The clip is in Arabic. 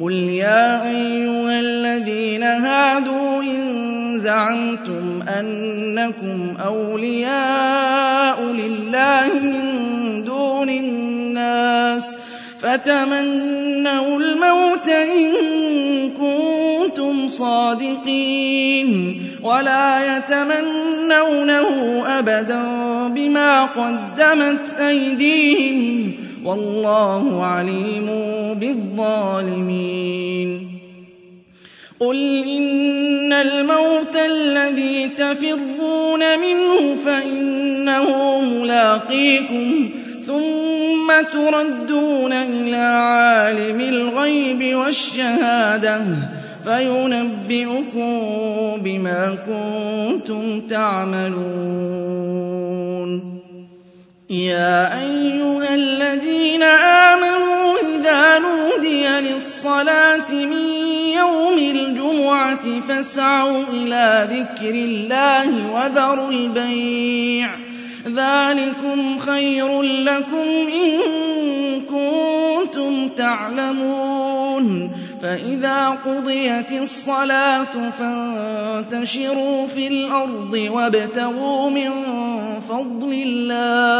قُلْ يَا أَيُّهَا الَّذِينَ هَادُوا إِن زَعَمْتُمْ أَنَّكُمْ أَوْلِيَاءُ لِلَّهِ مِن دُونِ النَّاسِ فَتَمَنَّوُا الْمَوْتَ إِن كُنتُمْ صَادِقِينَ وَلَا يَتَمَنَّوْنَهُ أَبَدًا بِمَا قَدَّمَتْ أَيْدِيهِمْ وَاللَّهُ عَلِيمٌ بِالظَّالِمِينَ. قُلْ إِنَّ الْمَوْتَ الَّذِي تَفِرُّونَ مِنْهُ فَإِنَّهُ مُلَاقِيكُمْ ثُمَّ تُرَدُّونَ إِلَىٰ عَالِمِ الْغَيْبِ وَالشَّهَادَةِ فَيُنَبِّئُكُم بِمَا كُنتُمْ تَعْمَلُونَ. يَا أَيُّهَا نُودِيَ لِلصَّلَاةِ مِن يَوْمِ الْجُمُعَةِ فَاسْعَوْا إِلَىٰ ذِكْرِ اللَّهِ وَذَرُوا الْبَيْعَ ۚ. ذَٰلِكُمْ خَيْرٌ لَّكُمْ إِن كُنتُمْ تَعْلَمُونَ. فَإِذَا قُضِيَتِ الصَّلَاةُ فَانتَشِرُوا فِي الْأَرْضِ وَابْتَغُوا مِن فَضْلِ اللَّهِ.